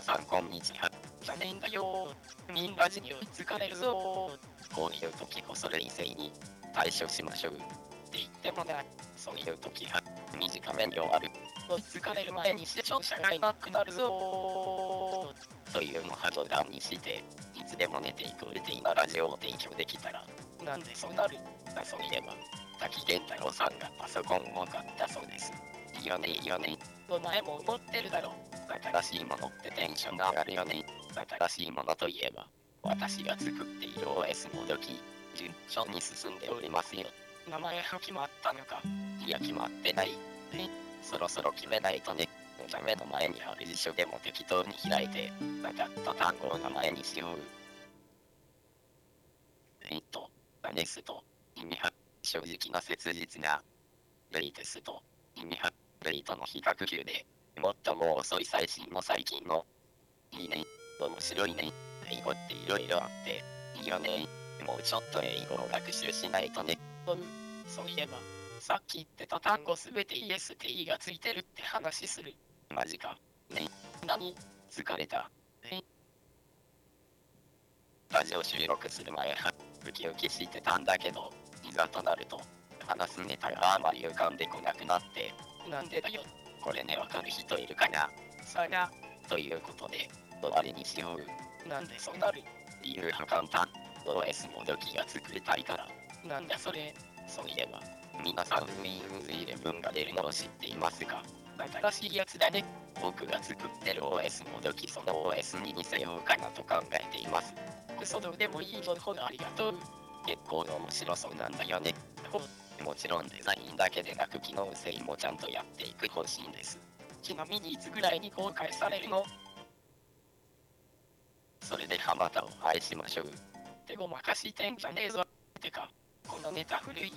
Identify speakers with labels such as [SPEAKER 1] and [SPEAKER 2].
[SPEAKER 1] 皆さんこんにちは。
[SPEAKER 2] じゃねえんだよ。みんな授業疲れるぞ。
[SPEAKER 1] こういう時こそ冷静に対処しましょう。って
[SPEAKER 2] 言ってもな、
[SPEAKER 1] そういう時は短めに終わる。
[SPEAKER 2] 疲れる前に視聴者がいなくなるぞ。
[SPEAKER 1] というのは冗談にして、いつでも寝ていくルティなラジオを提供できたら、
[SPEAKER 2] なんでそうなる
[SPEAKER 1] だそういえば、滝源太郎さんがパソコンを買ったそうです。いいよねいいよね。
[SPEAKER 2] お前も思ってるだろ。
[SPEAKER 1] 新しいものってテンションが上がるよね。新しいものといえば、私が作っている OS もどき、順調に進んでおりますよ。
[SPEAKER 2] 名前が決まったのか
[SPEAKER 1] いや、決まってない。えそろそろ決めないとね。じゃ目の前にある辞書でも適当に開いて、なかった単語を名前にしよう。えっと、バネスと、意味は、正直な切実な、レイテスと、意味は、レイトの比較級で、最も遅い最新の最近の、いいね、面白いね、英語っていろいろあって、いいよね、もうちょっと英語を学習しないとね。
[SPEAKER 2] うん、そういえば、さっき言ってた単語すべて EST がついてるって話する。
[SPEAKER 1] マジか。ね。
[SPEAKER 2] 何
[SPEAKER 1] 疲れた？
[SPEAKER 2] え
[SPEAKER 1] ラジオ収録する前は、ウキウキしてたんだけど、いざとなると、話すネタがあまり浮かんでこなくなって。
[SPEAKER 2] なんでだよ。
[SPEAKER 1] これね、わかる人いるかな
[SPEAKER 2] さが。
[SPEAKER 1] ということで、終わりにしよ
[SPEAKER 2] う。なんでそうなる
[SPEAKER 1] 理由は簡単。OS もどきが作りたいから。
[SPEAKER 2] なんだそれ。
[SPEAKER 1] そういえば、皆さん Windows 11が出るのを知っていますか
[SPEAKER 2] 新しいやつだね。
[SPEAKER 1] 僕が作ってる OS もどきその OS に似せようかなと考えています。
[SPEAKER 2] 嘘どうでもいいのほどありがとう。
[SPEAKER 1] 結構面白そうなんだよね。もちろんデザインだけでなく機能性もちゃんとやっていく方針です。
[SPEAKER 2] ちなみにいつぐらいに公開されるの？
[SPEAKER 1] それではまたお会いしましょう。
[SPEAKER 2] てごまかしてんじゃねえぞ。てか、このネタ古い。